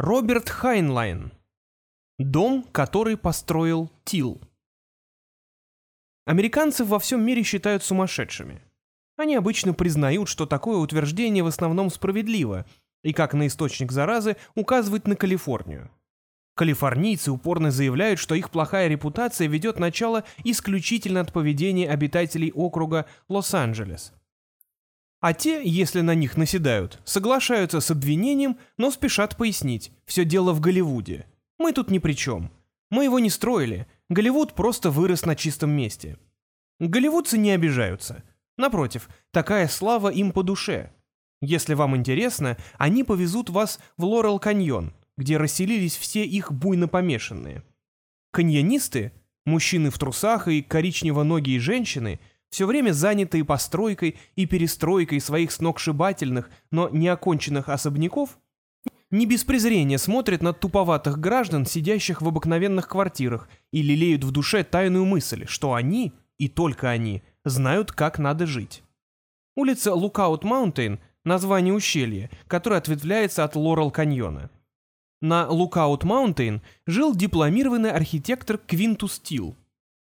Роберт Хайнлайн. Дом, который построил Тил. Американцев во всем мире считают сумасшедшими. Они обычно признают, что такое утверждение в основном справедливо, и как на источник заразы указывают на Калифорнию. Калифорнийцы упорно заявляют, что их плохая репутация ведет начало исключительно от поведения обитателей округа Лос-Анджелес – а те, если на них наседают, соглашаются с обвинением, но спешат пояснить, все дело в Голливуде. Мы тут ни при чем. Мы его не строили, Голливуд просто вырос на чистом месте. Голливудцы не обижаются. Напротив, такая слава им по душе. Если вам интересно, они повезут вас в Лорел-каньон, где расселились все их буйно помешанные. Каньонисты, мужчины в трусах и коричнево-ногие женщины – все время занятые постройкой и перестройкой своих сногсшибательных, но неоконченных особняков, не без презрения смотрят на туповатых граждан, сидящих в обыкновенных квартирах, и лелеют в душе тайную мысль, что они, и только они, знают, как надо жить. Улица Лукаут Маунтейн – название ущелья, которое ответвляется от Лорел каньона. На Лукаут Маунтейн жил дипломированный архитектор Квинтус Тилл.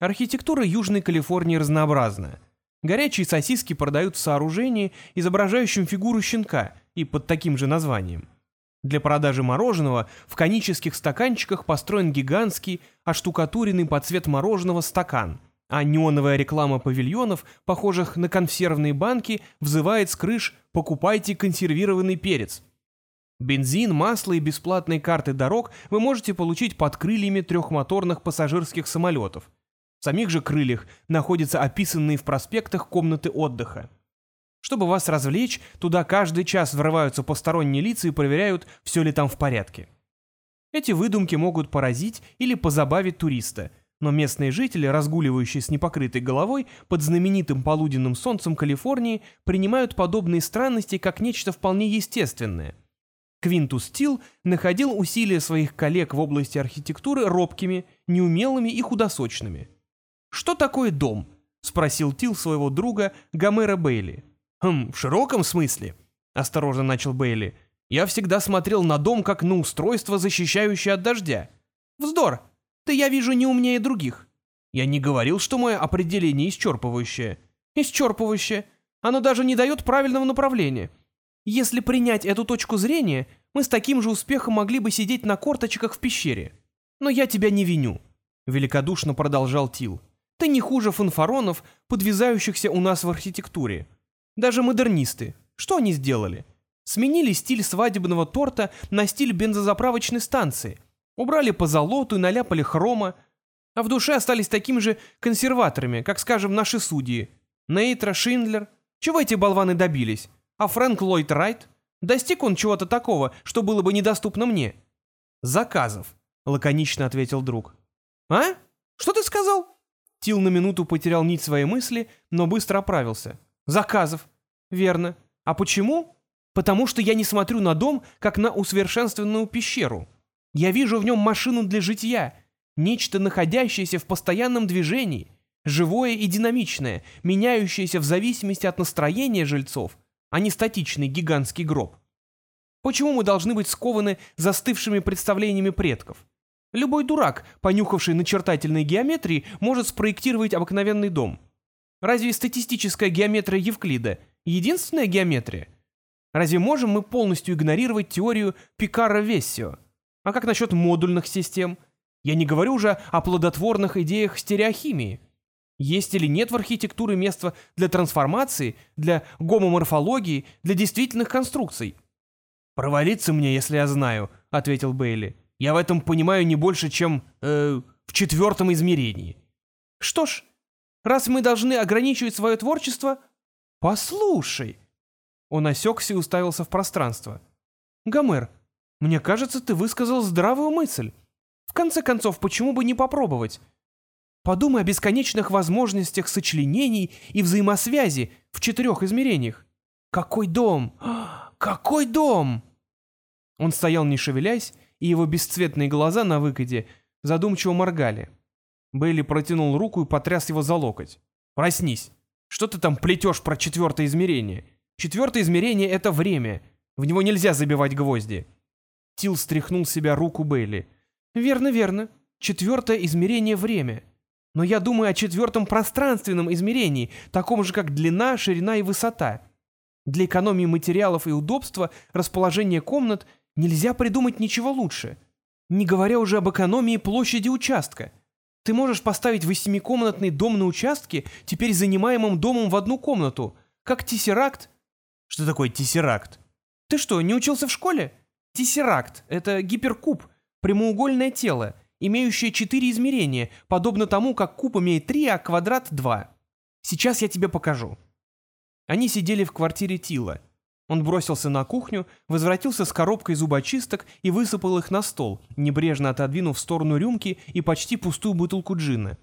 Архитектура Южной Калифорнии разнообразна. Горячие сосиски продают в сооружении, изображающем фигуру щенка и под таким же названием. Для продажи мороженого в конических стаканчиках построен гигантский, оштукатуренный под цвет мороженого стакан, а неоновая реклама павильонов, похожих на консервные банки, взывает с крыш «Покупайте консервированный перец». Бензин, масло и бесплатные карты дорог вы можете получить под крыльями трехмоторных пассажирских самолетов – в самих же крыльях находятся описанные в проспектах комнаты отдыха. Чтобы вас развлечь, туда каждый час врываются посторонние лица и проверяют, все ли там в порядке. Эти выдумки могут поразить или позабавить туриста, но местные жители, разгуливающие с непокрытой головой под знаменитым полуденным солнцем Калифорнии, принимают подобные странности как нечто вполне естественное. Квинтус Тил находил усилия своих коллег в области архитектуры робкими, неумелыми и худосочными – «Что такое дом?» — спросил Тил своего друга Гомера Бейли. «Хм, в широком смысле?» — осторожно начал Бейли. «Я всегда смотрел на дом как на устройство, защищающее от дождя». «Вздор! Ты, я вижу, не умнее других». «Я не говорил, что мое определение исчерпывающее». «Исчерпывающее. Оно даже не дает правильного направления. Если принять эту точку зрения, мы с таким же успехом могли бы сидеть на корточках в пещере. Но я тебя не виню», — великодушно продолжал Тил. Ты не хуже фанфаронов, подвязающихся у нас в архитектуре. Даже модернисты. Что они сделали? Сменили стиль свадебного торта на стиль бензозаправочной станции. Убрали позолоту и наляпали хрома. А в душе остались такими же консерваторами, как, скажем, наши судьи. Нейтра, Шиндлер. Чего эти болваны добились? А Фрэнк Ллойд Райт? Достиг он чего-то такого, что было бы недоступно мне? Заказов, лаконично ответил друг. А? Что ты сказал? Тил на минуту потерял нить своей мысли, но быстро оправился. «Заказов». «Верно. А почему?» «Потому что я не смотрю на дом, как на усовершенствованную пещеру. Я вижу в нем машину для житья, нечто, находящееся в постоянном движении, живое и динамичное, меняющееся в зависимости от настроения жильцов, а не статичный гигантский гроб. Почему мы должны быть скованы застывшими представлениями предков? Любой дурак, понюхавший начертательной геометрии, может спроектировать обыкновенный дом. Разве статистическая геометрия Евклида — единственная геометрия? Разве можем мы полностью игнорировать теорию Пикара-Вессио? А как насчет модульных систем? Я не говорю уже о плодотворных идеях стереохимии. Есть или нет в архитектуре места для трансформации, для гомоморфологии, для действительных конструкций? «Провалиться мне, если я знаю», — ответил Бейли. Я в этом понимаю не больше, чем э, в четвертом измерении. Что ж, раз мы должны ограничивать свое творчество... Послушай. Он осекся и уставился в пространство. Гомер, мне кажется, ты высказал здравую мысль. В конце концов, почему бы не попробовать? Подумай о бесконечных возможностях сочленений и взаимосвязи в четырех измерениях. Какой дом! Какой дом! Он стоял не шевелясь и его бесцветные глаза на выкиде задумчиво моргали. Бейли протянул руку и потряс его за локоть. «Проснись! Что ты там плетешь про четвертое измерение? Четвертое измерение — это время. В него нельзя забивать гвозди». Тил стряхнул себя руку Бейли. «Верно, верно. Четвертое измерение — время. Но я думаю о четвертом пространственном измерении, таком же, как длина, ширина и высота. Для экономии материалов и удобства расположения комнат нельзя придумать ничего лучше. Не говоря уже об экономии площади участка. Ты можешь поставить восьмикомнатный дом на участке, теперь занимаемым домом в одну комнату, как тессеракт. Что такое тессеракт? Ты что, не учился в школе? Тессеракт — это гиперкуб, прямоугольное тело, имеющее четыре измерения, подобно тому, как куб имеет три, а квадрат — два. Сейчас я тебе покажу. Они сидели в квартире Тила. Он бросился на кухню, возвратился с коробкой зубочисток и высыпал их на стол, небрежно отодвинув в сторону рюмки и почти пустую бутылку джина.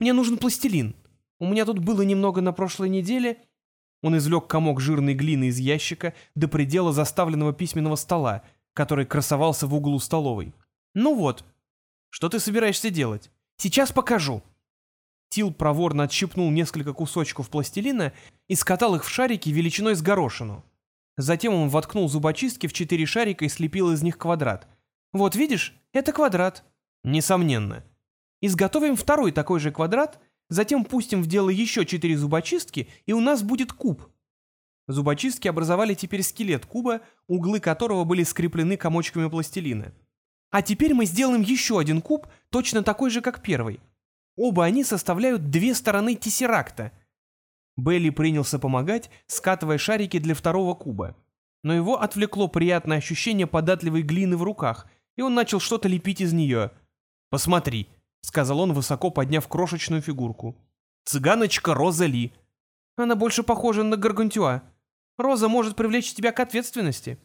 «Мне нужен пластилин. У меня тут было немного на прошлой неделе...» Он извлек комок жирной глины из ящика до предела заставленного письменного стола, который красовался в углу столовой. «Ну вот. Что ты собираешься делать? Сейчас покажу». Тил проворно отщипнул несколько кусочков пластилина и скатал их в шарики величиной с горошину. Затем он воткнул зубочистки в четыре шарика и слепил из них квадрат. «Вот видишь, это квадрат». «Несомненно». «Изготовим второй такой же квадрат, затем пустим в дело еще четыре зубочистки, и у нас будет куб». Зубочистки образовали теперь скелет куба, углы которого были скреплены комочками пластилина. А теперь мы сделаем еще один куб, точно такой же, как первый. Оба они составляют две стороны тессеракта. Белли принялся помогать, скатывая шарики для второго куба. Но его отвлекло приятное ощущение податливой глины в руках, и он начал что-то лепить из нее. «Посмотри», — сказал он, высоко подняв крошечную фигурку. «Цыганочка Роза Ли». «Она больше похожа на Гаргантюа. Роза может привлечь тебя к ответственности».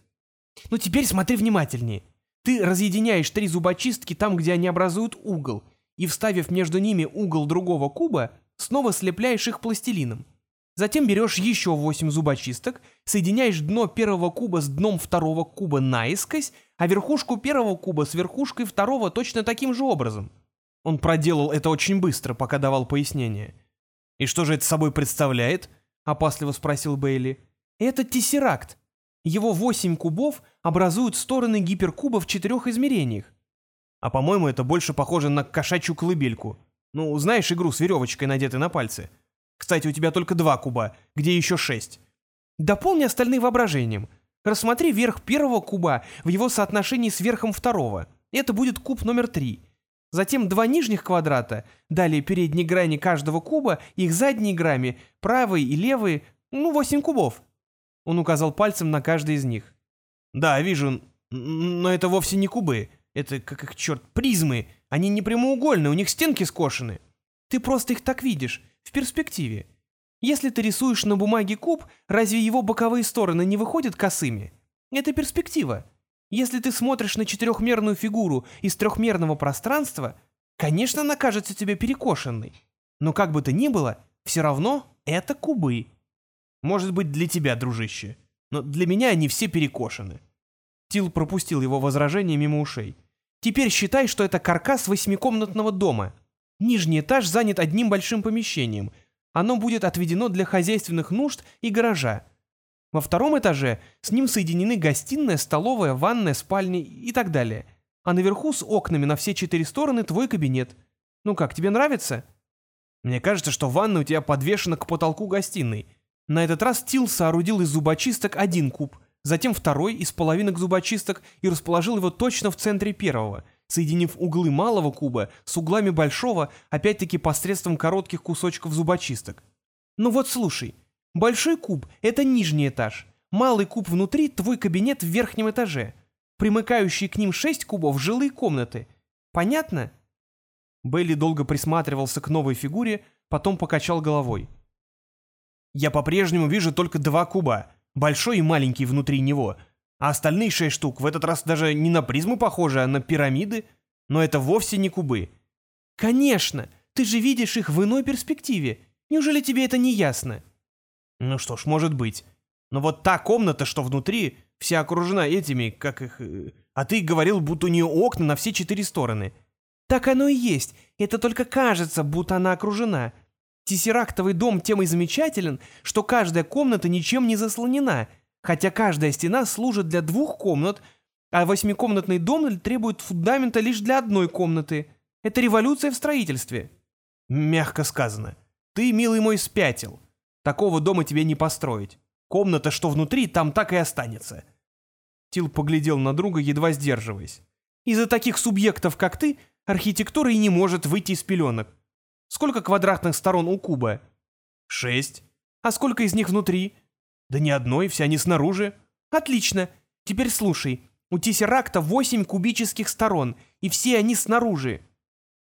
«Ну теперь смотри внимательнее. Ты разъединяешь три зубочистки там, где они образуют угол — и, вставив между ними угол другого куба, снова слепляешь их пластилином. Затем берешь еще восемь зубочисток, соединяешь дно первого куба с дном второго куба наискось, а верхушку первого куба с верхушкой второго точно таким же образом. Он проделал это очень быстро, пока давал пояснение. «И что же это собой представляет?» — опасливо спросил Бейли. «Это тессеракт. Его восемь кубов образуют стороны гиперкуба в четырех измерениях. А по-моему, это больше похоже на кошачью колыбельку. Ну, знаешь игру с веревочкой, надетой на пальцы? Кстати, у тебя только два куба, где еще шесть. Дополни остальные воображением. Рассмотри верх первого куба в его соотношении с верхом второго. Это будет куб номер три. Затем два нижних квадрата, далее передние грани каждого куба, их задние грани, правые и левые, ну, восемь кубов. Он указал пальцем на каждый из них. Да, вижу, но это вовсе не кубы. Это, как их черт, призмы. Они не прямоугольные, у них стенки скошены. Ты просто их так видишь, в перспективе. Если ты рисуешь на бумаге куб, разве его боковые стороны не выходят косыми? Это перспектива. Если ты смотришь на четырехмерную фигуру из трехмерного пространства, конечно, она кажется тебе перекошенной. Но как бы то ни было, все равно это кубы. Может быть, для тебя, дружище. Но для меня они все перекошены. Тил пропустил его возражение мимо ушей. Теперь считай, что это каркас восьмикомнатного дома. Нижний этаж занят одним большим помещением. Оно будет отведено для хозяйственных нужд и гаража. Во втором этаже с ним соединены гостиная, столовая, ванная, спальня и так далее. А наверху с окнами на все четыре стороны твой кабинет. Ну как, тебе нравится? Мне кажется, что ванна у тебя подвешена к потолку гостиной. На этот раз Тил соорудил из зубочисток один куб – затем второй из половинок зубочисток и расположил его точно в центре первого, соединив углы малого куба с углами большого, опять-таки посредством коротких кусочков зубочисток. Ну вот слушай, большой куб — это нижний этаж, малый куб внутри — твой кабинет в верхнем этаже, примыкающие к ним шесть кубов — жилые комнаты. Понятно? Белли долго присматривался к новой фигуре, потом покачал головой. «Я по-прежнему вижу только два куба», большой и маленький внутри него, а остальные шесть штук в этот раз даже не на призмы похожи, а на пирамиды, но это вовсе не кубы. Конечно, ты же видишь их в иной перспективе. Неужели тебе это не ясно? Ну что ж, может быть. Но вот та комната, что внутри, вся окружена этими, как их... Э, а ты говорил, будто у нее окна на все четыре стороны. Так оно и есть. Это только кажется, будто она окружена. Тессерактовый дом тем и замечателен, что каждая комната ничем не заслонена, хотя каждая стена служит для двух комнат, А восьмикомнатный дом требует фундамента лишь для одной комнаты. Это революция в строительстве. Мягко сказано. Ты, милый мой, спятил. Такого дома тебе не построить. Комната, что внутри, там так и останется. Тил поглядел на друга, едва сдерживаясь. Из-за таких субъектов, как ты, архитектура и не может выйти из пеленок. Сколько квадратных сторон у куба? Шесть. А сколько из них внутри? Да ни одной, все они снаружи. Отлично. Теперь слушай. У тессеракта восемь кубических сторон, и все они снаружи.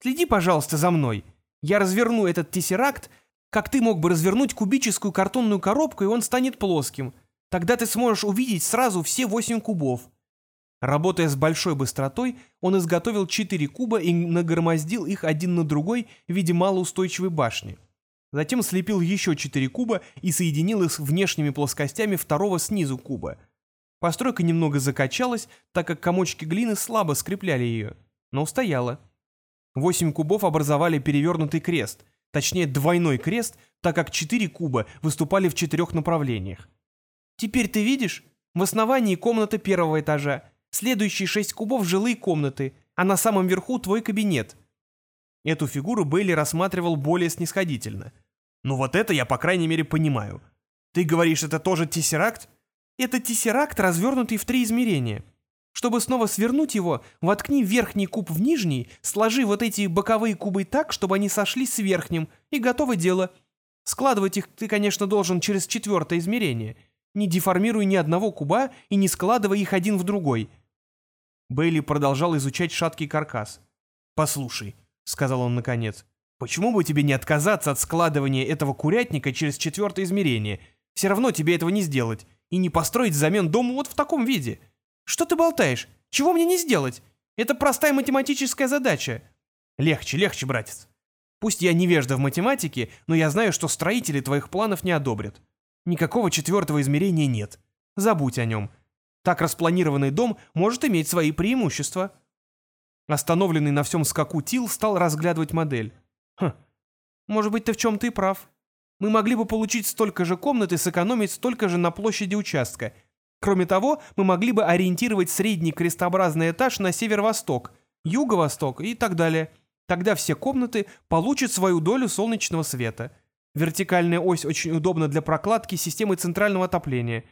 Следи, пожалуйста, за мной. Я разверну этот тессеракт, как ты мог бы развернуть кубическую картонную коробку, и он станет плоским. Тогда ты сможешь увидеть сразу все восемь кубов. Работая с большой быстротой, он изготовил четыре куба и нагромоздил их один на другой в виде малоустойчивой башни. Затем слепил еще четыре куба и соединил их с внешними плоскостями второго снизу куба. Постройка немного закачалась, так как комочки глины слабо скрепляли ее, но устояла. Восемь кубов образовали перевернутый крест, точнее двойной крест, так как четыре куба выступали в четырех направлениях. Теперь ты видишь? В основании комната первого этажа, следующие шесть кубов — жилые комнаты, а на самом верху твой кабинет. Эту фигуру Бейли рассматривал более снисходительно — ну вот это я, по крайней мере, понимаю. Ты говоришь, это тоже тессеракт? Это тессеракт, развернутый в три измерения. Чтобы снова свернуть его, воткни верхний куб в нижний, сложи вот эти боковые кубы так, чтобы они сошлись с верхним, и готово дело. Складывать их ты, конечно, должен через четвертое измерение. Не деформируй ни одного куба и не складывай их один в другой. Бейли продолжал изучать шаткий каркас. «Послушай», — сказал он наконец, Почему бы тебе не отказаться от складывания этого курятника через четвертое измерение? Все равно тебе этого не сделать. И не построить взамен дом вот в таком виде. Что ты болтаешь? Чего мне не сделать? Это простая математическая задача. Легче, легче, братец. Пусть я невежда в математике, но я знаю, что строители твоих планов не одобрят. Никакого четвертого измерения нет. Забудь о нем. Так распланированный дом может иметь свои преимущества. Остановленный на всем скаку Тил стал разглядывать модель. Хм, может быть, ты в чем-то и прав. Мы могли бы получить столько же комнат и сэкономить столько же на площади участка. Кроме того, мы могли бы ориентировать средний крестообразный этаж на северо-восток, юго-восток и так далее. Тогда все комнаты получат свою долю солнечного света. Вертикальная ось очень удобна для прокладки системы центрального отопления.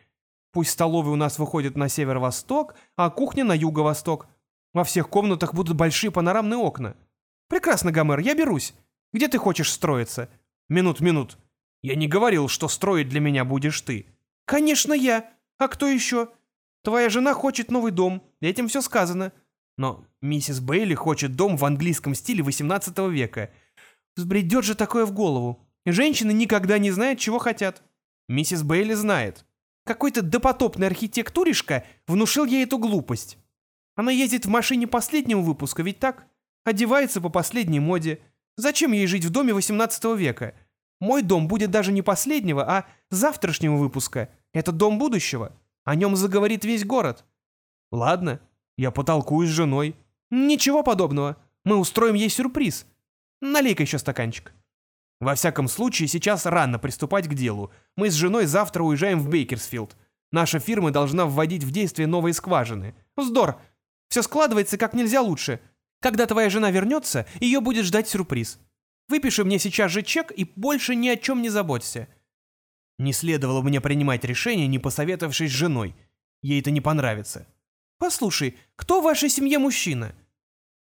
Пусть столовая у нас выходит на северо-восток, а кухня на юго-восток. Во всех комнатах будут большие панорамные окна. Прекрасно, Гомер, я берусь. Где ты хочешь строиться? Минут, минут. Я не говорил, что строить для меня будешь ты. Конечно, я. А кто еще? Твоя жена хочет новый дом. Этим все сказано. Но миссис Бейли хочет дом в английском стиле XVIII века. Взбредет же такое в голову. Женщины никогда не знают, чего хотят. Миссис Бейли знает. Какой-то допотопный архитектуришка внушил ей эту глупость. Она ездит в машине последнего выпуска, ведь так? Одевается по последней моде, Зачем ей жить в доме 18 века? Мой дом будет даже не последнего, а завтрашнего выпуска. Это дом будущего. О нем заговорит весь город. Ладно, я потолкую с женой. Ничего подобного. Мы устроим ей сюрприз. Налей-ка еще стаканчик. Во всяком случае, сейчас рано приступать к делу. Мы с женой завтра уезжаем в Бейкерсфилд. Наша фирма должна вводить в действие новые скважины. Вздор. Все складывается как нельзя лучше. Когда твоя жена вернется, ее будет ждать сюрприз. Выпиши мне сейчас же чек и больше ни о чем не заботься». Не следовало мне принимать решение, не посоветовавшись с женой. Ей это не понравится. «Послушай, кто в вашей семье мужчина?»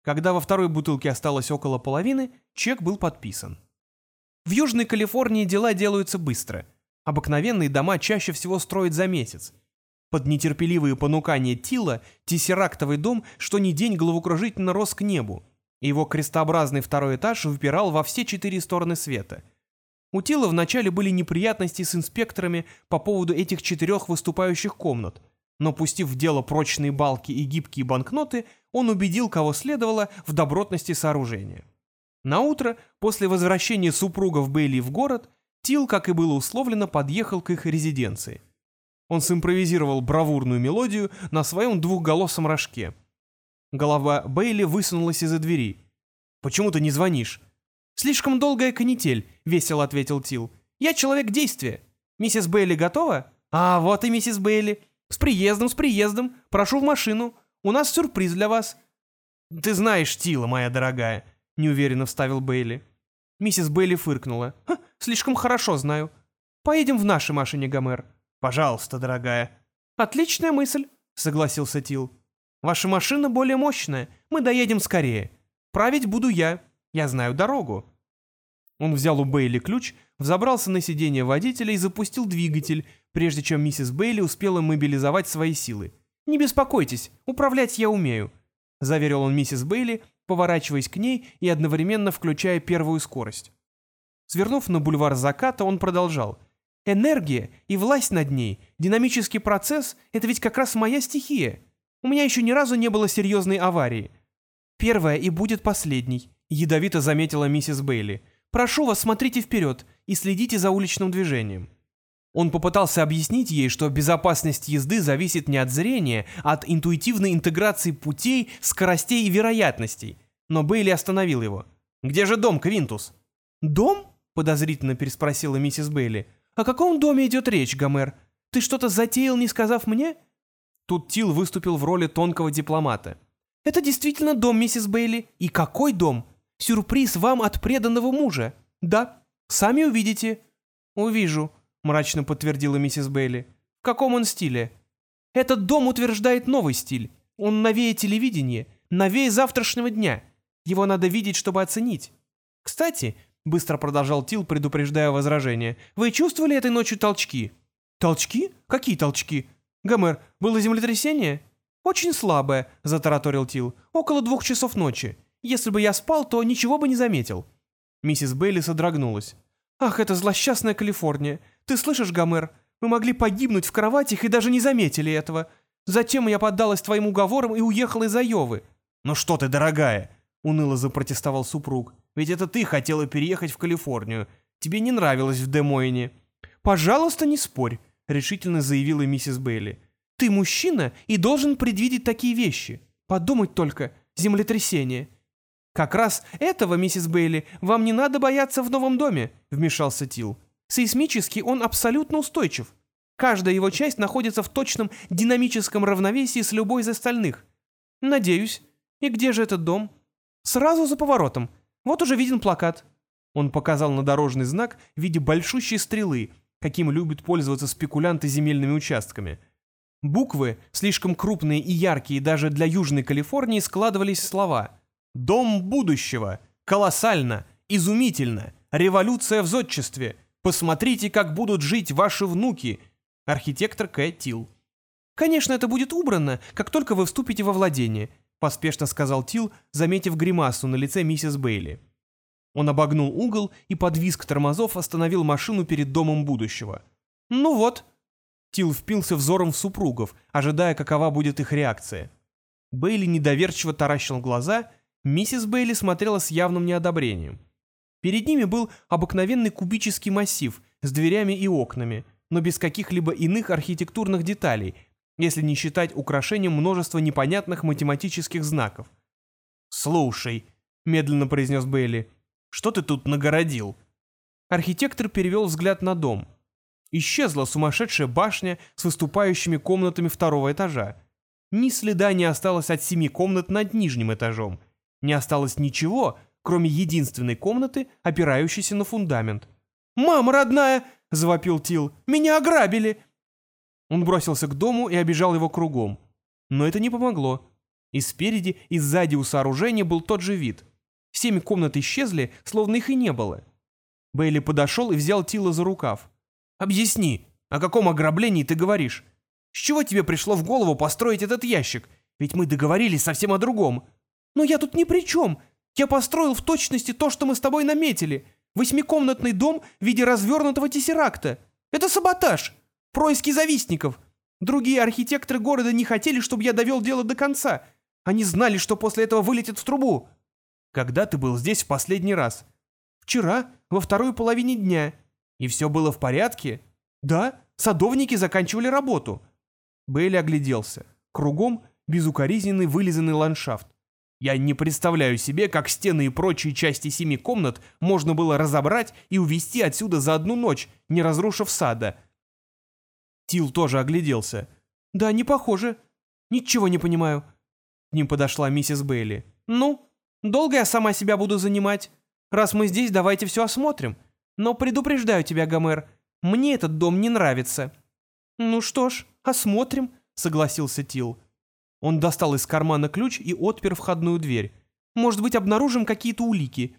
Когда во второй бутылке осталось около половины, чек был подписан. В Южной Калифорнии дела делаются быстро. Обыкновенные дома чаще всего строят за месяц. Под нетерпеливые понукания Тила тессерактовый дом что ни день головокружительно рос к небу, его крестообразный второй этаж выпирал во все четыре стороны света. У Тила вначале были неприятности с инспекторами по поводу этих четырех выступающих комнат, но пустив в дело прочные балки и гибкие банкноты, он убедил, кого следовало, в добротности сооружения. Наутро, после возвращения супругов Бейли в город, Тил, как и было условлено, подъехал к их резиденции. Он симпровизировал бравурную мелодию на своем двухголосом рожке. Голова Бейли высунулась из-за двери. «Почему ты не звонишь?» «Слишком долгая канитель», — весело ответил Тил. «Я человек действия. Миссис Бейли готова?» «А, вот и миссис Бейли. С приездом, с приездом. Прошу в машину. У нас сюрприз для вас». «Ты знаешь Тила, моя дорогая», — неуверенно вставил Бейли. Миссис Бейли фыркнула. «Слишком хорошо знаю. Поедем в нашей машине, Гомер». «Пожалуйста, дорогая». «Отличная мысль», — согласился Тил. «Ваша машина более мощная, мы доедем скорее. Править буду я, я знаю дорогу». Он взял у Бейли ключ, взобрался на сиденье водителя и запустил двигатель, прежде чем миссис Бейли успела мобилизовать свои силы. «Не беспокойтесь, управлять я умею», — заверил он миссис Бейли, поворачиваясь к ней и одновременно включая первую скорость. Свернув на бульвар заката, он продолжал. «Энергия и власть над ней, динамический процесс — это ведь как раз моя стихия. У меня еще ни разу не было серьезной аварии. Первая и будет последней», — ядовито заметила миссис Бейли. «Прошу вас, смотрите вперед и следите за уличным движением». Он попытался объяснить ей, что безопасность езды зависит не от зрения, а от интуитивной интеграции путей, скоростей и вероятностей. Но Бейли остановил его. «Где же дом, Квинтус?» «Дом?» — подозрительно переспросила миссис Бейли. «О каком доме идет речь, Гомер? Ты что-то затеял, не сказав мне?» Тут Тил выступил в роли тонкого дипломата. «Это действительно дом, миссис Бейли. И какой дом? Сюрприз вам от преданного мужа. Да, сами увидите». «Увижу», — мрачно подтвердила миссис Бейли. «В каком он стиле?» «Этот дом утверждает новый стиль. Он новее телевидения, новее завтрашнего дня. Его надо видеть, чтобы оценить. Кстати, — быстро продолжал Тил, предупреждая возражение, — вы чувствовали этой ночью толчки?» «Толчки? Какие толчки?» «Гомер, было землетрясение?» «Очень слабое», — затараторил Тил. «Около двух часов ночи. Если бы я спал, то ничего бы не заметил». Миссис Бейли содрогнулась. «Ах, это злосчастная Калифорния! Ты слышишь, Гомер? Мы могли погибнуть в кроватях и даже не заметили этого. Затем я поддалась твоим уговорам и уехала из Айовы». «Ну что ты, дорогая?» — уныло запротестовал супруг. «Ведь это ты хотела переехать в Калифорнию. Тебе не нравилось в Демойне». «Пожалуйста, не спорь», — решительно заявила миссис Бейли. «Ты мужчина и должен предвидеть такие вещи. Подумать только, землетрясение». «Как раз этого, миссис Бейли, вам не надо бояться в новом доме», — вмешался Тил. Сейсмически он абсолютно устойчив. Каждая его часть находится в точном динамическом равновесии с любой из остальных. Надеюсь. И где же этот дом? Сразу за поворотом. Вот уже виден плакат. Он показал на дорожный знак в виде большущей стрелы, каким любят пользоваться спекулянты земельными участками. Буквы, слишком крупные и яркие даже для Южной Калифорнии, складывались в слова «Дом будущего», «Колоссально», «Изумительно», «Революция в зодчестве», Посмотрите, как будут жить ваши внуки. Архитектор К. Тил. Конечно, это будет убрано, как только вы вступите во владение, поспешно сказал Тил, заметив гримасу на лице миссис Бейли. Он обогнул угол и под визг тормозов остановил машину перед домом будущего. «Ну вот». Тил впился взором в супругов, ожидая, какова будет их реакция. Бейли недоверчиво таращил глаза, миссис Бейли смотрела с явным неодобрением. Перед ними был обыкновенный кубический массив с дверями и окнами, но без каких-либо иных архитектурных деталей, если не считать украшением множества непонятных математических знаков. «Слушай», — медленно произнес Бейли, — «что ты тут нагородил?» Архитектор перевел взгляд на дом. Исчезла сумасшедшая башня с выступающими комнатами второго этажа. Ни следа не осталось от семи комнат над нижним этажом. Не осталось ничего, кроме единственной комнаты, опирающейся на фундамент. «Мама родная!» — завопил Тил. «Меня ограбили!» Он бросился к дому и обежал его кругом. Но это не помогло. И спереди, и сзади у сооружения был тот же вид. Семь комнат исчезли, словно их и не было. Бейли подошел и взял Тила за рукав. «Объясни, о каком ограблении ты говоришь? С чего тебе пришло в голову построить этот ящик? Ведь мы договорились совсем о другом». «Но я тут ни при чем. Я построил в точности то, что мы с тобой наметили. Восьмикомнатный дом в виде развернутого тессеракта. Это саботаж. Происки завистников. Другие архитекторы города не хотели, чтобы я довел дело до конца. Они знали, что после этого вылетит в трубу. Когда ты был здесь в последний раз? Вчера, во второй половине дня. И все было в порядке? Да, садовники заканчивали работу. Бейли огляделся. Кругом безукоризненный вылизанный ландшафт. Я не представляю себе, как стены и прочие части семи комнат можно было разобрать и увезти отсюда за одну ночь, не разрушив сада. Тил тоже огляделся. «Да, не похоже. Ничего не понимаю. К ним подошла миссис Бейли. «Ну, долго я сама себя буду занимать? Раз мы здесь, давайте все осмотрим. Но предупреждаю тебя, Гомер, мне этот дом не нравится». «Ну что ж, осмотрим», — согласился Тил. Он достал из кармана ключ и отпер входную дверь. «Может быть, обнаружим какие-то улики».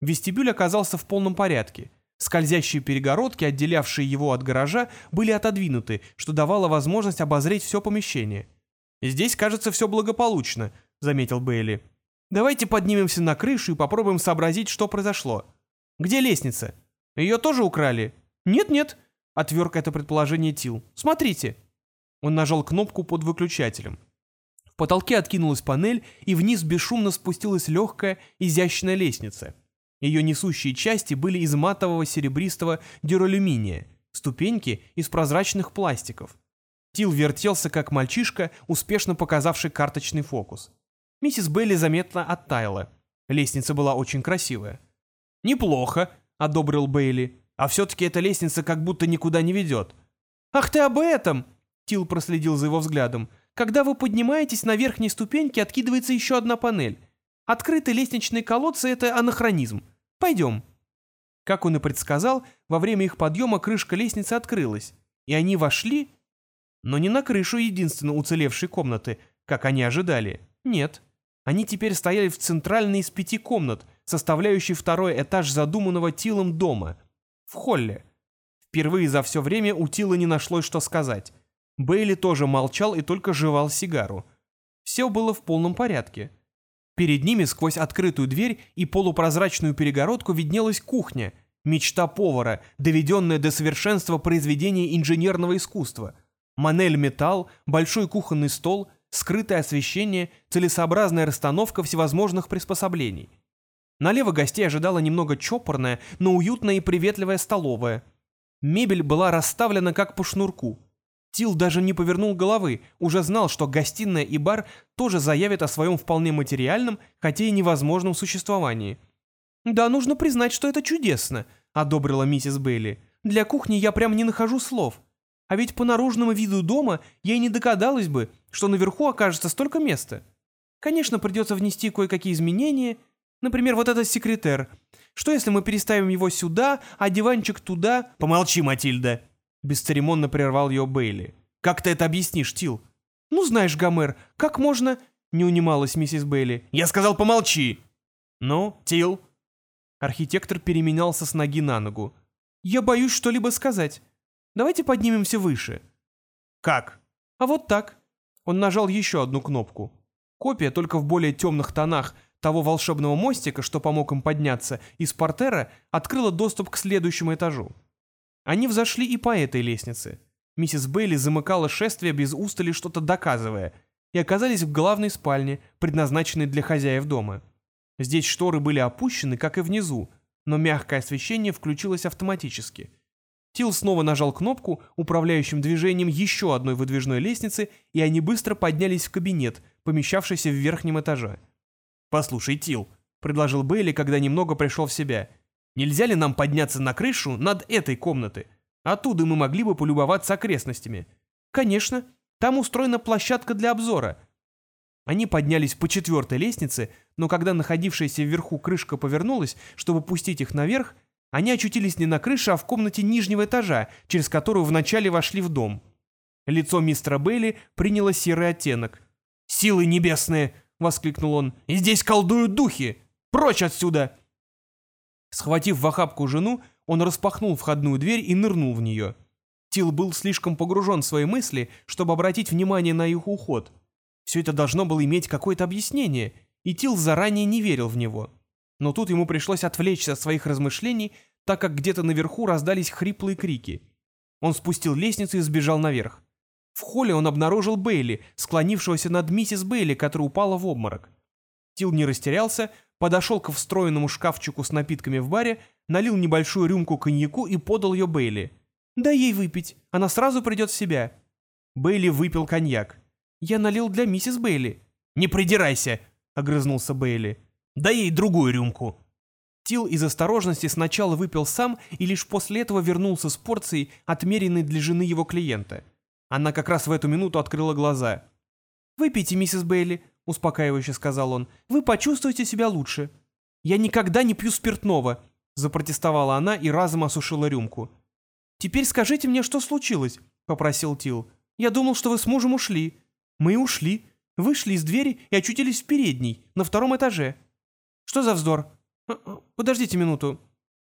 Вестибюль оказался в полном порядке. Скользящие перегородки, отделявшие его от гаража, были отодвинуты, что давало возможность обозреть все помещение. «Здесь, кажется, все благополучно», — заметил Бейли. «Давайте поднимемся на крышу и попробуем сообразить, что произошло. Где лестница? Ее тоже украли?» «Нет-нет», — отверг это предположение Тил. «Смотрите». Он нажал кнопку под выключателем. В потолке откинулась панель, и вниз бесшумно спустилась легкая, изящная лестница. Ее несущие части были из матового серебристого дюралюминия, ступеньки из прозрачных пластиков. Тил вертелся, как мальчишка, успешно показавший карточный фокус. Миссис Белли заметно оттаяла. Лестница была очень красивая. «Неплохо», — одобрил Бейли. «А все-таки эта лестница как будто никуда не ведет». «Ах ты об этом!» — Тил проследил за его взглядом. «Когда вы поднимаетесь, на верхней ступеньке откидывается еще одна панель. Открытые лестничные колодцы — это анахронизм. Пойдем». Как он и предсказал, во время их подъема крышка лестницы открылась, и они вошли, но не на крышу единственно уцелевшей комнаты, как они ожидали. Нет. Они теперь стояли в центральной из пяти комнат, составляющей второй этаж задуманного Тилом дома. В холле. Впервые за все время у Тила не нашлось, что сказать. Бейли тоже молчал и только жевал сигару. Все было в полном порядке. Перед ними сквозь открытую дверь и полупрозрачную перегородку виднелась кухня, мечта повара, доведенная до совершенства произведения инженерного искусства. Манель металл, большой кухонный стол, скрытое освещение, целесообразная расстановка всевозможных приспособлений. Налево гостей ожидала немного чопорная, но уютная и приветливая столовая. Мебель была расставлена как по шнурку. Тил даже не повернул головы, уже знал, что гостиная и бар тоже заявят о своем вполне материальном, хотя и невозможном существовании. «Да, нужно признать, что это чудесно», — одобрила миссис Бейли. «Для кухни я прям не нахожу слов. А ведь по наружному виду дома я и не догадалась бы, что наверху окажется столько места. Конечно, придется внести кое-какие изменения, например, вот этот секретер. Что если мы переставим его сюда, а диванчик туда?» «Помолчи, Матильда», Бесцеремонно прервал ее Бейли. «Как ты это объяснишь, Тил?» «Ну, знаешь, Гомер, как можно...» Не унималась миссис Бейли. «Я сказал, помолчи!» «Ну, Тил?» Архитектор переменялся с ноги на ногу. «Я боюсь что-либо сказать. Давайте поднимемся выше». «Как?» «А вот так». Он нажал еще одну кнопку. Копия, только в более темных тонах, того волшебного мостика, что помог им подняться, из портера, открыла доступ к следующему этажу. Они взошли и по этой лестнице. Миссис Бейли замыкала шествие без устали что-то доказывая, и оказались в главной спальне, предназначенной для хозяев дома. Здесь шторы были опущены, как и внизу, но мягкое освещение включилось автоматически. Тил снова нажал кнопку, управляющим движением еще одной выдвижной лестницы, и они быстро поднялись в кабинет, помещавшийся в верхнем этаже. «Послушай, Тил», — предложил Бейли, когда немного пришел в себя, — Нельзя ли нам подняться на крышу над этой комнатой? Оттуда мы могли бы полюбоваться окрестностями. Конечно, там устроена площадка для обзора. Они поднялись по четвертой лестнице, но когда находившаяся вверху крышка повернулась, чтобы пустить их наверх, они очутились не на крыше, а в комнате нижнего этажа, через которую вначале вошли в дом. Лицо мистера Бейли приняло серый оттенок. «Силы небесные!» — воскликнул он. «И здесь колдуют духи! Прочь отсюда!» Схватив в охапку жену, он распахнул входную дверь и нырнул в нее. Тил был слишком погружен в свои мысли, чтобы обратить внимание на их уход. Все это должно было иметь какое-то объяснение, и Тил заранее не верил в него. Но тут ему пришлось отвлечься от своих размышлений, так как где-то наверху раздались хриплые крики. Он спустил лестницу и сбежал наверх. В холле он обнаружил Бейли, склонившегося над миссис Бейли, которая упала в обморок. Тил не растерялся, подошел к встроенному шкафчику с напитками в баре, налил небольшую рюмку коньяку и подал ее Бейли. «Дай ей выпить, она сразу придет в себя». Бейли выпил коньяк. «Я налил для миссис Бейли». «Не придирайся», — огрызнулся Бейли. «Дай ей другую рюмку». Тил из осторожности сначала выпил сам и лишь после этого вернулся с порцией, отмеренной для жены его клиента. Она как раз в эту минуту открыла глаза. «Выпейте, миссис Бейли, успокаивающе сказал он. «Вы почувствуете себя лучше». «Я никогда не пью спиртного», — запротестовала она и разом осушила рюмку. «Теперь скажите мне, что случилось?» — попросил Тил. «Я думал, что вы с мужем ушли». «Мы ушли. Вышли из двери и очутились в передней, на втором этаже». «Что за вздор?» «Э, э, «Подождите минуту».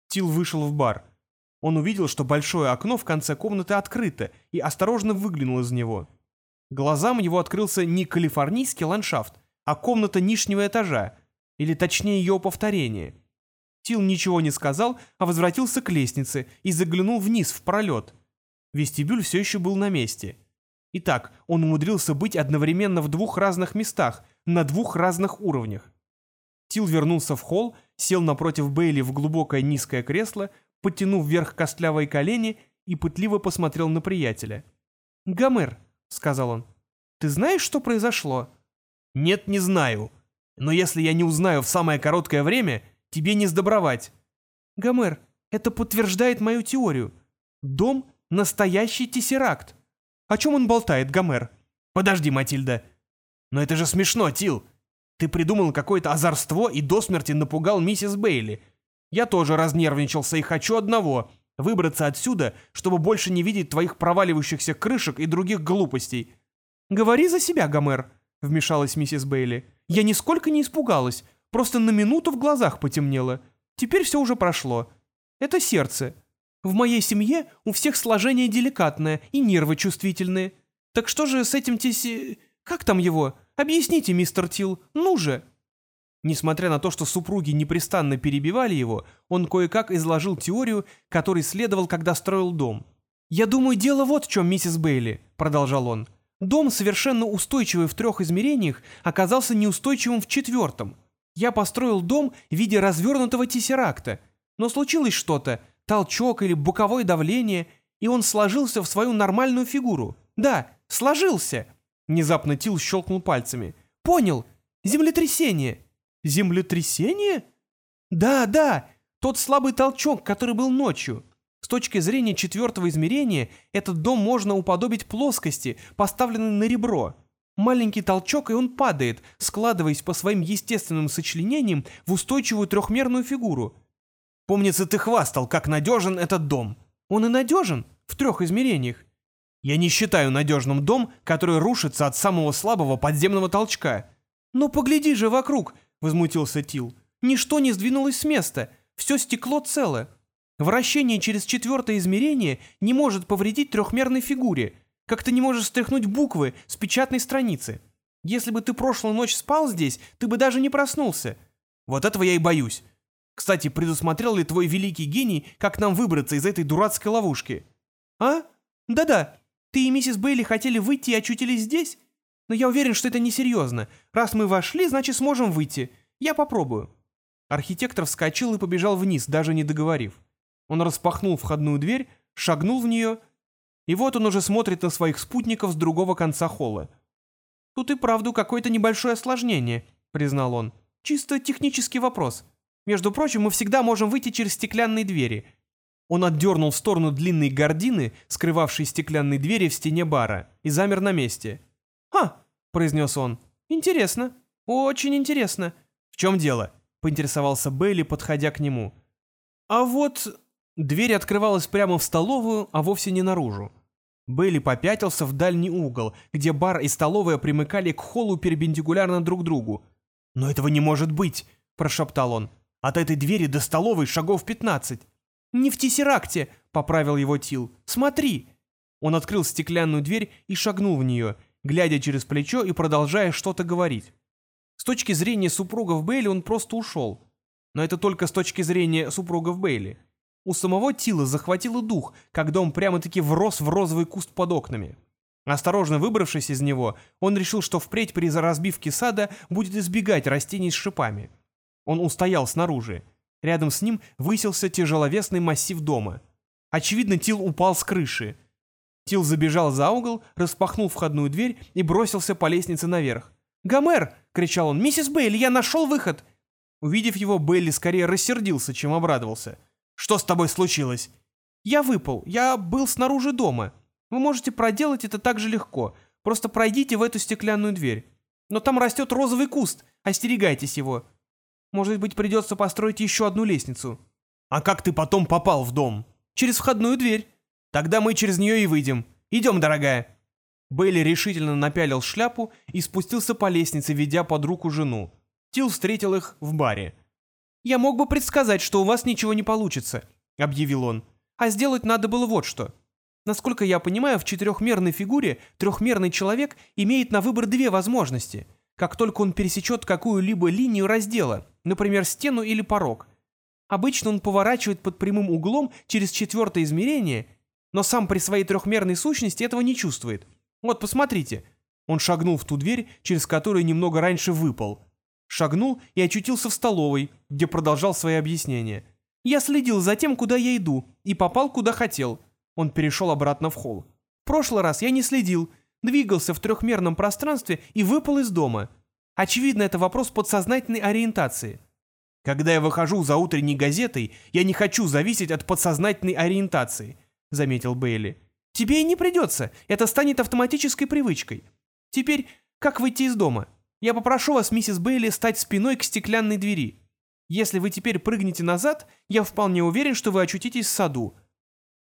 Тил вышел в бар. Он увидел, что большое окно в конце комнаты открыто, и осторожно выглянул из него. Глазам его открылся не калифорнийский ландшафт, а комната нижнего этажа, или точнее ее повторение. Тил ничего не сказал, а возвратился к лестнице и заглянул вниз в пролет. Вестибюль все еще был на месте. Итак, он умудрился быть одновременно в двух разных местах, на двух разных уровнях. Тил вернулся в холл, сел напротив Бейли в глубокое низкое кресло, подтянув вверх костлявые колени и пытливо посмотрел на приятеля. «Гомер», — сказал он, — «ты знаешь, что произошло?» «Нет, не знаю. Но если я не узнаю в самое короткое время, тебе не сдобровать». «Гомер, это подтверждает мою теорию. Дом — настоящий тессеракт. О чем он болтает, Гомер?» «Подожди, Матильда. Но это же смешно, Тил. Ты придумал какое-то озорство и до смерти напугал миссис Бейли. Я тоже разнервничался и хочу одного — выбраться отсюда, чтобы больше не видеть твоих проваливающихся крышек и других глупостей». «Говори за себя, Гомер», — вмешалась миссис Бейли. «Я нисколько не испугалась, просто на минуту в глазах потемнело. Теперь все уже прошло. Это сердце. В моей семье у всех сложение деликатное и нервы чувствительные. Так что же с этим теси... Как там его? Объясните, мистер Тил, ну же!» Несмотря на то, что супруги непрестанно перебивали его, он кое-как изложил теорию, которой следовал, когда строил дом. «Я думаю, дело вот в чем, миссис Бейли», — продолжал он. «Дом, совершенно устойчивый в трех измерениях, оказался неустойчивым в четвертом. Я построил дом в виде развернутого тессеракта, но случилось что-то, толчок или боковое давление, и он сложился в свою нормальную фигуру. Да, сложился!» Внезапно Тил щелкнул пальцами. «Понял! Землетрясение!» «Землетрясение?» «Да, да! Тот слабый толчок, который был ночью. С точки зрения четвертого измерения, этот дом можно уподобить плоскости, поставленной на ребро. Маленький толчок, и он падает, складываясь по своим естественным сочленениям в устойчивую трехмерную фигуру. Помнится, ты хвастал, как надежен этот дом. Он и надежен, в трех измерениях. Я не считаю надежным дом, который рушится от самого слабого подземного толчка. Но погляди же вокруг, возмутился Тил. Ничто не сдвинулось с места, все стекло целое. Вращение через четвертое измерение не может повредить трехмерной фигуре, как ты не можешь стряхнуть буквы с печатной страницы. Если бы ты прошлую ночь спал здесь, ты бы даже не проснулся. Вот этого я и боюсь. Кстати, предусмотрел ли твой великий гений, как нам выбраться из этой дурацкой ловушки? А? Да-да, ты и миссис Бейли хотели выйти и очутились здесь? Но я уверен, что это несерьезно. Раз мы вошли, значит сможем выйти. Я попробую». Архитектор вскочил и побежал вниз, даже не договорив. Он распахнул входную дверь, шагнул в нее, и вот он уже смотрит на своих спутников с другого конца холла. «Тут и правду какое-то небольшое осложнение», — признал он. «Чисто технический вопрос. Между прочим, мы всегда можем выйти через стеклянные двери. Он отдернул в сторону длинные гардины, скрывавшие стеклянные двери в стене бара, и замер на месте. «Ха!» — произнес он. «Интересно. Очень интересно. В чем дело?» — поинтересовался Бейли, подходя к нему. «А вот...» Дверь открывалась прямо в столовую, а вовсе не наружу. Бейли попятился в дальний угол, где бар и столовая примыкали к холлу перпендикулярно друг другу. «Но этого не может быть!» — прошептал он. «От этой двери до столовой шагов пятнадцать». «Не в Тессеракте», — поправил его Тил. «Смотри». Он открыл стеклянную дверь и шагнул в нее, глядя через плечо и продолжая что-то говорить. С точки зрения супругов Бейли он просто ушел. Но это только с точки зрения супругов Бейли. У самого Тила захватило дух, когда он прямо-таки врос в розовый куст под окнами. Осторожно выбравшись из него, он решил, что впредь при разбивке сада будет избегать растений с шипами. Он устоял снаружи. Рядом с ним высился тяжеловесный массив дома. Очевидно, Тил упал с крыши. Тил забежал за угол, распахнул входную дверь и бросился по лестнице наверх. «Гомер!» — кричал он. «Миссис Бейли, я нашел выход!» Увидев его, Бейли скорее рассердился, чем обрадовался. «Что с тобой случилось?» «Я выпал. Я был снаружи дома. Вы можете проделать это так же легко. Просто пройдите в эту стеклянную дверь». Но там растет розовый куст, остерегайтесь его. Может быть, придется построить еще одну лестницу. А как ты потом попал в дом? Через входную дверь. Тогда мы через нее и выйдем. Идем, дорогая. Бейли решительно напялил шляпу и спустился по лестнице, ведя под руку жену. Тил встретил их в баре. «Я мог бы предсказать, что у вас ничего не получится», — объявил он. «А сделать надо было вот что. Насколько я понимаю, в четырехмерной фигуре трехмерный человек имеет на выбор две возможности. Как только он пересечет какую-либо линию раздела, например, стену или порог. Обычно он поворачивает под прямым углом через четвертое измерение, но сам при своей трехмерной сущности этого не чувствует. Вот, посмотрите». Он шагнул в ту дверь, через которую немного раньше выпал. Шагнул и очутился в столовой, где продолжал свои объяснения. «Я следил за тем, куда я иду, и попал, куда хотел». Он перешел обратно в холл. «В прошлый раз я не следил, двигался в трехмерном пространстве и выпал из дома. Очевидно, это вопрос подсознательной ориентации». «Когда я выхожу за утренней газетой, я не хочу зависеть от подсознательной ориентации», — заметил Бейли. Тебе и не придется, это станет автоматической привычкой. Теперь, как выйти из дома? Я попрошу вас, миссис Бейли, стать спиной к стеклянной двери. Если вы теперь прыгнете назад, я вполне уверен, что вы очутитесь в саду».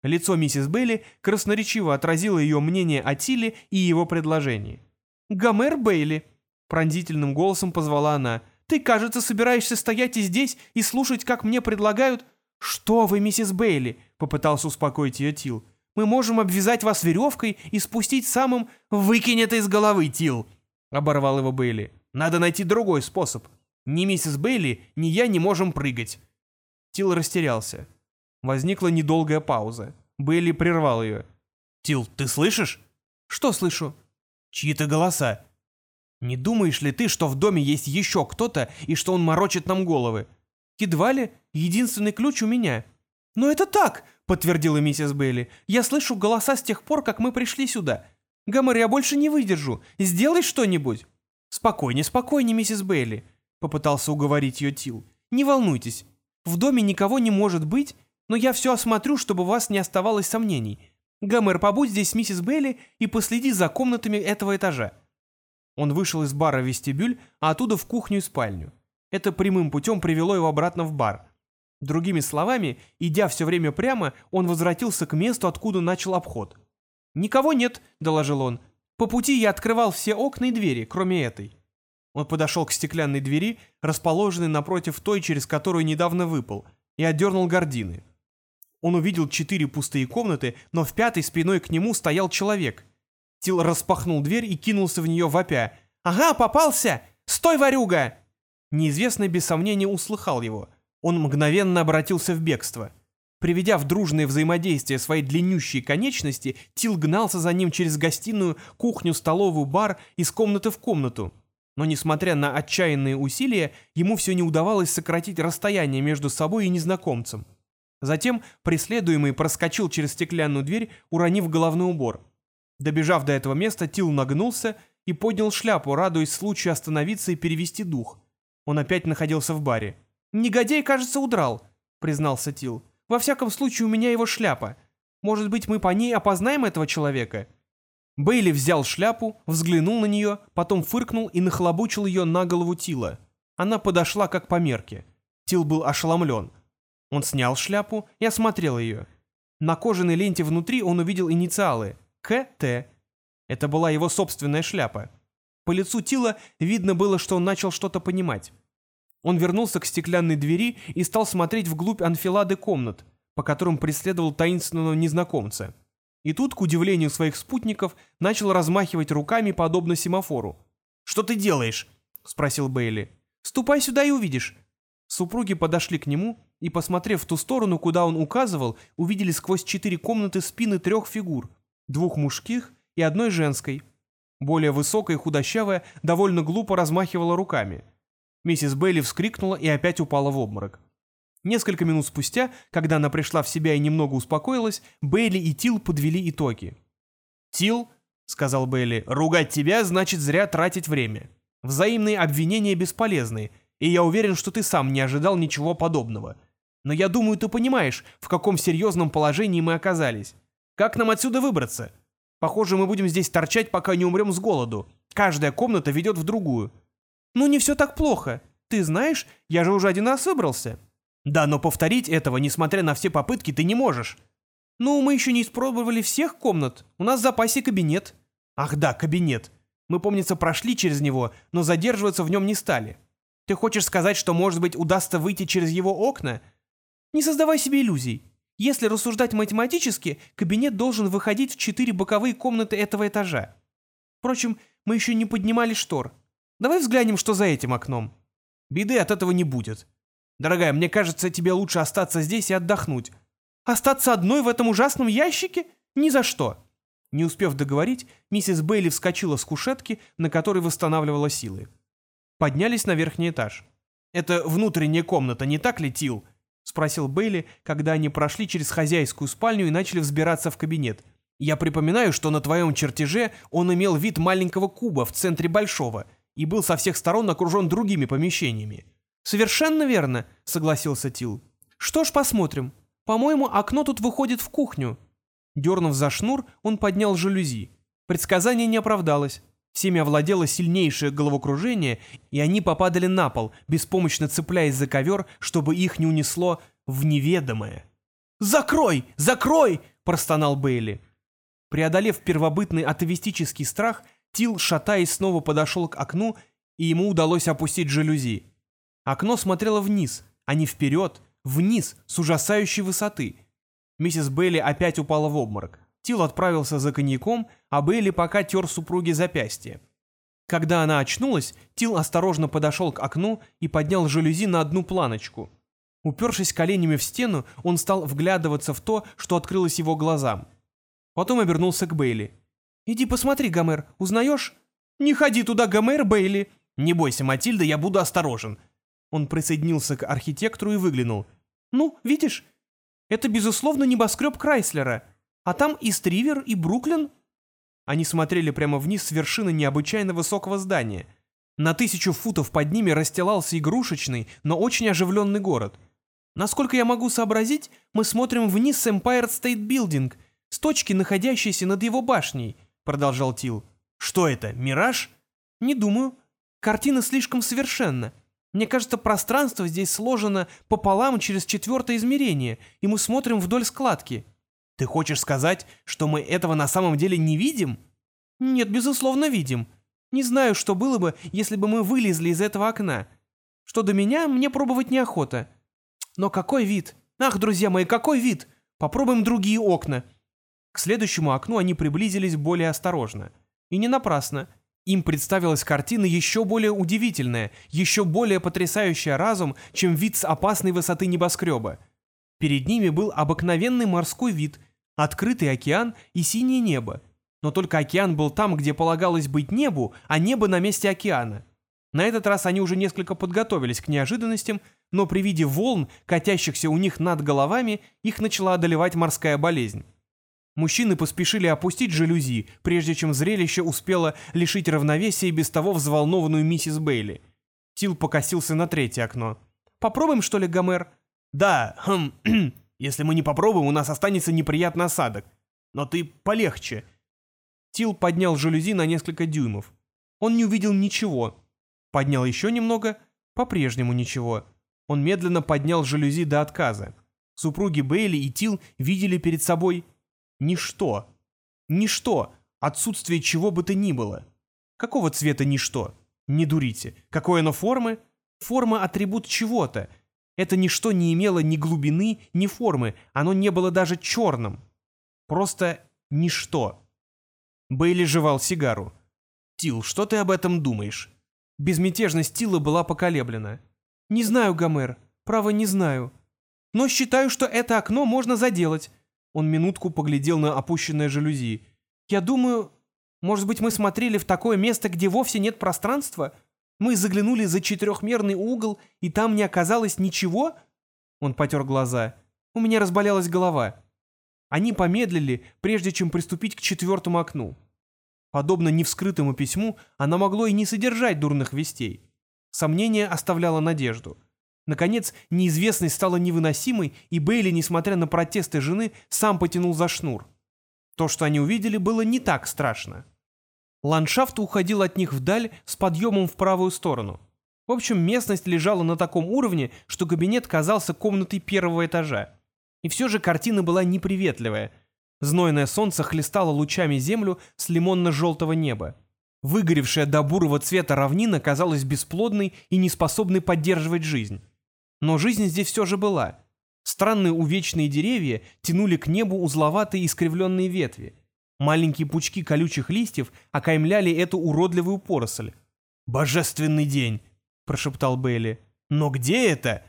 Лицо миссис Бейли красноречиво отразило ее мнение о Тиле и его предложении. «Гомер Бейли», — пронзительным голосом позвала она, — «ты, кажется, собираешься стоять и здесь и слушать, как мне предлагают...» «Что вы, миссис Бейли?» — попытался успокоить ее Тил. Мы можем обвязать вас веревкой и спустить самым... «Выкинь это из головы, Тил!» — оборвал его Бейли. «Надо найти другой способ. Ни миссис Бейли, ни я не можем прыгать». Тил растерялся. Возникла недолгая пауза. Бейли прервал ее. «Тил, ты слышишь?» «Что слышу?» «Чьи-то голоса». «Не думаешь ли ты, что в доме есть еще кто-то и что он морочит нам головы? Едва ли единственный ключ у меня». «Но это так!» подтвердила миссис Бейли. «Я слышу голоса с тех пор, как мы пришли сюда. Гомер, я больше не выдержу. Сделай что-нибудь». «Спокойнее, спокойнее, миссис Бейли», — попытался уговорить ее Тил. «Не волнуйтесь. В доме никого не может быть, но я все осмотрю, чтобы у вас не оставалось сомнений. Гомер, побудь здесь с миссис Бейли и последи за комнатами этого этажа». Он вышел из бара в вестибюль, а оттуда в кухню и спальню. Это прямым путем привело его обратно в бар. Другими словами, идя все время прямо, он возвратился к месту, откуда начал обход. «Никого нет», — доложил он. «По пути я открывал все окна и двери, кроме этой». Он подошел к стеклянной двери, расположенной напротив той, через которую недавно выпал, и отдернул гардины. Он увидел четыре пустые комнаты, но в пятой спиной к нему стоял человек. Тил распахнул дверь и кинулся в нее вопя. «Ага, попался! Стой, ворюга!» Неизвестный без сомнения услыхал его — он мгновенно обратился в бегство. Приведя в дружное взаимодействие свои длиннющие конечности, Тил гнался за ним через гостиную, кухню, столовую, бар, из комнаты в комнату. Но, несмотря на отчаянные усилия, ему все не удавалось сократить расстояние между собой и незнакомцем. Затем преследуемый проскочил через стеклянную дверь, уронив головной убор. Добежав до этого места, Тил нагнулся и поднял шляпу, радуясь случаю остановиться и перевести дух. Он опять находился в баре. «Негодяй, кажется, удрал», — признался Тил. «Во всяком случае, у меня его шляпа. Может быть, мы по ней опознаем этого человека?» Бейли взял шляпу, взглянул на нее, потом фыркнул и нахлобучил ее на голову Тила. Она подошла как по мерке. Тил был ошеломлен. Он снял шляпу и осмотрел ее. На кожаной ленте внутри он увидел инициалы «КТ». Это была его собственная шляпа. По лицу Тила видно было, что он начал что-то понимать. Он вернулся к стеклянной двери и стал смотреть вглубь анфилады комнат, по которым преследовал таинственного незнакомца. И тут, к удивлению своих спутников, начал размахивать руками, подобно семафору. «Что ты делаешь?» — спросил Бейли. «Ступай сюда и увидишь». Супруги подошли к нему и, посмотрев в ту сторону, куда он указывал, увидели сквозь четыре комнаты спины трех фигур, двух мужских и одной женской. Более высокая и худощавая довольно глупо размахивала руками — Миссис Бейли вскрикнула и опять упала в обморок. Несколько минут спустя, когда она пришла в себя и немного успокоилась, Бейли и Тил подвели итоги. «Тил», — сказал Бейли, — «ругать тебя значит зря тратить время. Взаимные обвинения бесполезны, и я уверен, что ты сам не ожидал ничего подобного. Но я думаю, ты понимаешь, в каком серьезном положении мы оказались. Как нам отсюда выбраться? Похоже, мы будем здесь торчать, пока не умрем с голоду. каждая комната ведет в другую. Ну, не все так плохо. Ты знаешь, я же уже один раз выбрался. Да, но повторить этого, несмотря на все попытки, ты не можешь. Ну, мы еще не испробовали всех комнат. У нас в запасе кабинет. Ах да, кабинет. Мы, помнится, прошли через него, но задерживаться в нем не стали. Ты хочешь сказать, что, может быть, удастся выйти через его окна? Не создавай себе иллюзий. Если рассуждать математически, кабинет должен выходить в четыре боковые комнаты этого этажа. Впрочем, мы еще не поднимали штор. Давай взглянем, что за этим окном. Беды от этого не будет. Дорогая, мне кажется, тебе лучше остаться здесь и отдохнуть. Остаться одной в этом ужасном ящике? Ни за что. Не успев договорить, миссис Бейли вскочила с кушетки, на которой восстанавливала силы. Поднялись на верхний этаж. «Это внутренняя комната, не так ли, Тил?» — спросил Бейли, когда они прошли через хозяйскую спальню и начали взбираться в кабинет. «Я припоминаю, что на твоем чертеже он имел вид маленького куба в центре большого и был со всех сторон окружен другими помещениями». «Совершенно верно», — согласился Тил. «Что ж, посмотрим. По-моему, окно тут выходит в кухню». Дернув за шнур, он поднял жалюзи. Предсказание не оправдалось. Всеми овладело сильнейшее головокружение, и они попадали на пол, беспомощно цепляясь за ковер, чтобы их не унесло в неведомое. «Закрой! Закрой!» – простонал Бейли. Преодолев первобытный атовистический страх, Тил, шатаясь, снова подошел к окну, и ему удалось опустить жалюзи. Окно смотрело вниз, а не вперед, вниз, с ужасающей высоты – Миссис Бейли опять упала в обморок. Тил отправился за коньяком, а Бейли пока тер супруге запястье. Когда она очнулась, Тил осторожно подошел к окну и поднял жалюзи на одну планочку. Упершись коленями в стену, он стал вглядываться в то, что открылось его глазам. Потом обернулся к Бейли. «Иди посмотри, Гомер, узнаешь?» «Не ходи туда, Гомер, Бейли!» «Не бойся, Матильда, я буду осторожен». Он присоединился к архитектору и выглянул. «Ну, видишь, это, безусловно, небоскреб Крайслера. А там и Стривер, и Бруклин. Они смотрели прямо вниз с вершины необычайно высокого здания. На тысячу футов под ними расстилался игрушечный, но очень оживленный город. Насколько я могу сообразить, мы смотрим вниз с Empire State Building, с точки, находящейся над его башней, продолжал Тил. Что это, мираж? Не думаю. Картина слишком совершенна. Мне кажется, пространство здесь сложено пополам через четвертое измерение, и мы смотрим вдоль складки. Ты хочешь сказать, что мы этого на самом деле не видим? Нет, безусловно, видим. Не знаю, что было бы, если бы мы вылезли из этого окна. Что до меня, мне пробовать неохота. Но какой вид? Ах, друзья мои, какой вид? Попробуем другие окна. К следующему окну они приблизились более осторожно. И не напрасно. Им представилась картина еще более удивительная, еще более потрясающая разум, чем вид с опасной высоты небоскреба. Перед ними был обыкновенный морской вид, открытый океан и синее небо. Но только океан был там, где полагалось быть небу, а небо на месте океана. На этот раз они уже несколько подготовились к неожиданностям, но при виде волн, катящихся у них над головами, их начала одолевать морская болезнь. Мужчины поспешили опустить жалюзи, прежде чем зрелище успело лишить равновесия и без того взволнованную миссис Бейли. Тил покосился на третье окно. «Попробуем, что ли, Гомер?» «Да, хм, если мы не попробуем, у нас останется неприятный осадок. Но ты полегче». Тил поднял жалюзи на несколько дюймов. Он не увидел ничего. Поднял еще немного, по-прежнему ничего. Он медленно поднял жалюзи до отказа. Супруги Бейли и Тил видели перед собой Ничто. Ничто. Отсутствие чего бы то ни было. Какого цвета ничто? Не дурите. Какой оно формы? Форма — атрибут чего-то. Это ничто не имело ни глубины, ни формы. Оно не было даже черным. Просто ничто. Бейли жевал сигару. «Тил, что ты об этом думаешь?» Безмятежность Тила была поколеблена. «Не знаю, Гомер. Право, не знаю. Но считаю, что это окно можно заделать. Он минутку поглядел на опущенные жалюзи. «Я думаю, может быть, мы смотрели в такое место, где вовсе нет пространства? Мы заглянули за четырехмерный угол, и там не оказалось ничего?» Он потер глаза. «У меня разболелась голова». Они помедлили, прежде чем приступить к четвертому окну. Подобно невскрытому письму, оно могло и не содержать дурных вестей. Сомнение оставляло надежду. Наконец, неизвестность стала невыносимой, и Бейли, несмотря на протесты жены, сам потянул за шнур. То, что они увидели, было не так страшно. Ландшафт уходил от них вдаль с подъемом в правую сторону. В общем, местность лежала на таком уровне, что кабинет казался комнатой первого этажа. И все же картина была неприветливая. Знойное солнце хлестало лучами землю с лимонно-желтого неба. Выгоревшая до бурого цвета равнина казалась бесплодной и неспособной поддерживать жизнь. Но жизнь здесь все же была. Странные увечные деревья тянули к небу узловатые искривленные ветви. Маленькие пучки колючих листьев окаймляли эту уродливую поросль. «Божественный день!» — прошептал Бейли. «Но где это?»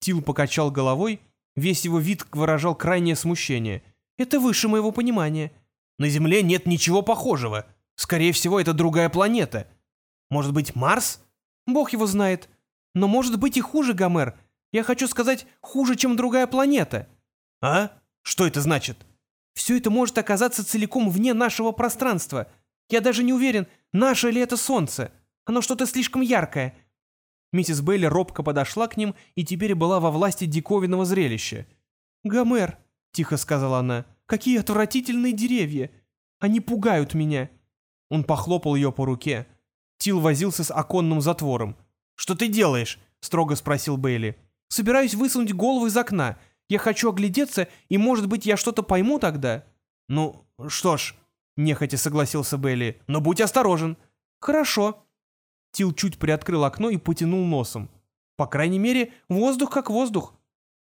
Тил покачал головой, весь его вид выражал крайнее смущение. «Это выше моего понимания. На Земле нет ничего похожего. Скорее всего, это другая планета. Может быть, Марс? Бог его знает. Но может быть и хуже, Гомер. Я хочу сказать, хуже, чем другая планета». «А? Что это значит?» Все это может оказаться целиком вне нашего пространства. Я даже не уверен, наше ли это солнце. Оно что-то слишком яркое». Миссис Бейли робко подошла к ним и теперь была во власти диковинного зрелища. «Гомер», — тихо сказала она, — «какие отвратительные деревья! Они пугают меня!» Он похлопал ее по руке. Тил возился с оконным затвором. «Что ты делаешь?» — строго спросил Бейли. «Собираюсь высунуть голову из окна. Я хочу оглядеться, и, может быть, я что-то пойму тогда». «Ну, что ж», — нехотя согласился Белли, — «но будь осторожен». «Хорошо». Тил чуть приоткрыл окно и потянул носом. «По крайней мере, воздух как воздух».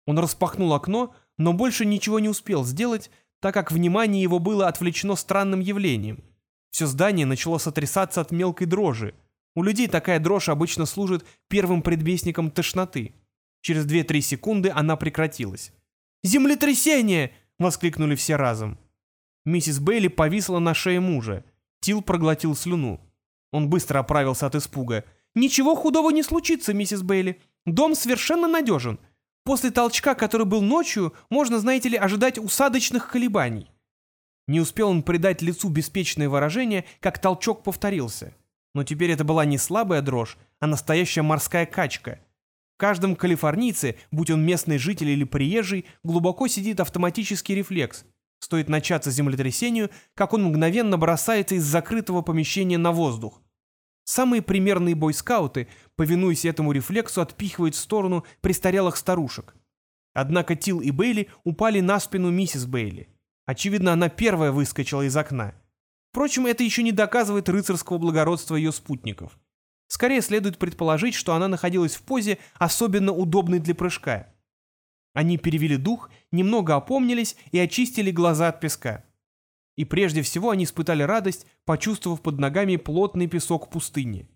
Он распахнул окно, но больше ничего не успел сделать, так как внимание его было отвлечено странным явлением. Все здание начало сотрясаться от мелкой дрожи. У людей такая дрожь обычно служит первым предвестником тошноты. Через 2-3 секунды она прекратилась. «Землетрясение!» — воскликнули все разом. Миссис Бейли повисла на шее мужа. Тил проглотил слюну. Он быстро оправился от испуга. «Ничего худого не случится, миссис Бейли. Дом совершенно надежен. После толчка, который был ночью, можно, знаете ли, ожидать усадочных колебаний». Не успел он придать лицу беспечное выражение, как толчок повторился. Но теперь это была не слабая дрожь, а настоящая морская качка — в каждом калифорнийце, будь он местный житель или приезжий, глубоко сидит автоматический рефлекс. Стоит начаться землетрясению, как он мгновенно бросается из закрытого помещения на воздух. Самые примерные бойскауты, повинуясь этому рефлексу, отпихивают в сторону престарелых старушек. Однако Тил и Бейли упали на спину миссис Бейли. Очевидно, она первая выскочила из окна. Впрочем, это еще не доказывает рыцарского благородства ее спутников. Скорее следует предположить, что она находилась в позе, особенно удобной для прыжка. Они перевели дух, немного опомнились и очистили глаза от песка. И прежде всего они испытали радость, почувствовав под ногами плотный песок пустыни.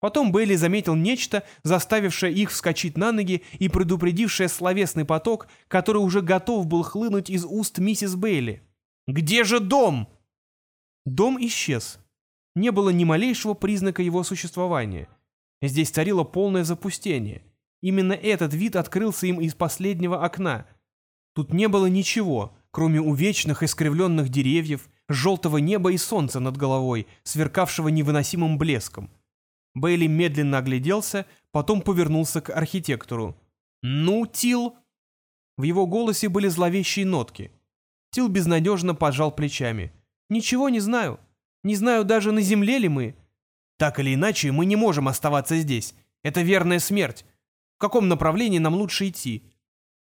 Потом Бейли заметил нечто, заставившее их вскочить на ноги и предупредившее словесный поток, который уже готов был хлынуть из уст миссис Бейли. «Где же дом?» Дом исчез не было ни малейшего признака его существования. Здесь царило полное запустение. Именно этот вид открылся им из последнего окна. Тут не было ничего, кроме увечных искривленных деревьев, желтого неба и солнца над головой, сверкавшего невыносимым блеском. Бейли медленно огляделся, потом повернулся к архитектору. «Ну, Тил!» В его голосе были зловещие нотки. Тил безнадежно пожал плечами. «Ничего не знаю. Не знаю даже, на земле ли мы. Так или иначе, мы не можем оставаться здесь. Это верная смерть. В каком направлении нам лучше идти?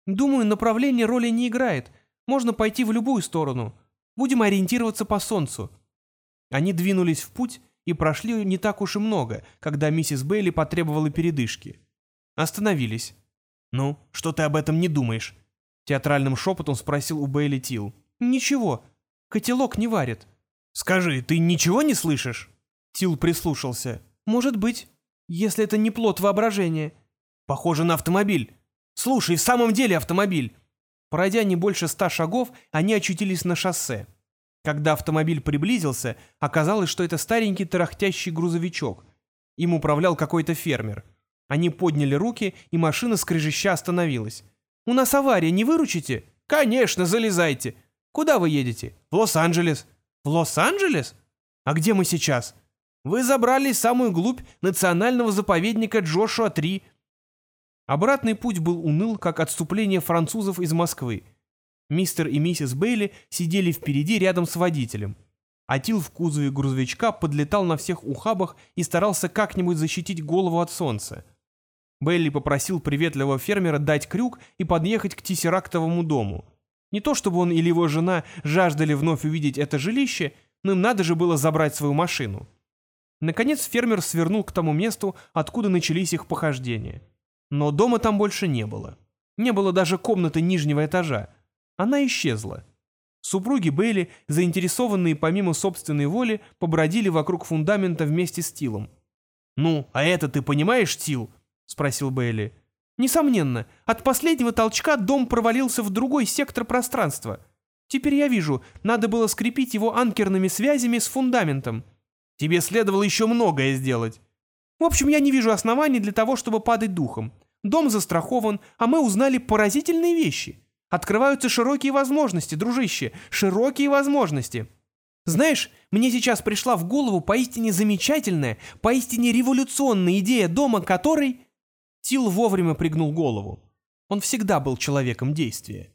Думаю, направление роли не играет. Можно пойти в любую сторону. Будем ориентироваться по солнцу. Они двинулись в путь и прошли не так уж и много, когда миссис Бейли потребовала передышки. Остановились. «Ну, что ты об этом не думаешь?» Театральным шепотом спросил у Бейли Тил. «Ничего. Котелок не варит. «Скажи, ты ничего не слышишь?» Тил прислушался. «Может быть, если это не плод воображения». «Похоже на автомобиль. Слушай, в самом деле автомобиль». Пройдя не больше ста шагов, они очутились на шоссе. Когда автомобиль приблизился, оказалось, что это старенький тарахтящий грузовичок. Им управлял какой-то фермер. Они подняли руки, и машина скрежеща остановилась. «У нас авария, не выручите?» «Конечно, залезайте. Куда вы едете?» «В Лос-Анджелес». В Лос-Анджелес? А где мы сейчас? Вы забрались в самую глубь национального заповедника Джошуа-3. Обратный путь был уныл, как отступление французов из Москвы. Мистер и миссис Бейли сидели впереди рядом с водителем. а Тил в кузове грузовичка подлетал на всех ухабах и старался как-нибудь защитить голову от солнца. Белли попросил приветливого фермера дать крюк и подъехать к тессерактовому дому. Не то чтобы он или его жена жаждали вновь увидеть это жилище, но им надо же было забрать свою машину. Наконец фермер свернул к тому месту, откуда начались их похождения. Но дома там больше не было. Не было даже комнаты нижнего этажа. Она исчезла. Супруги Бейли, заинтересованные помимо собственной воли, побродили вокруг фундамента вместе с Тилом. «Ну, а это ты понимаешь, Тил?» — спросил Бейли. «Несомненно, от последнего толчка дом провалился в другой сектор пространства. Теперь я вижу, надо было скрепить его анкерными связями с фундаментом. Тебе следовало еще многое сделать. В общем, я не вижу оснований для того, чтобы падать духом. Дом застрахован, а мы узнали поразительные вещи. Открываются широкие возможности, дружище, широкие возможности. Знаешь, мне сейчас пришла в голову поистине замечательная, поистине революционная идея дома, который...» Тил вовремя пригнул голову. Он всегда был человеком действия.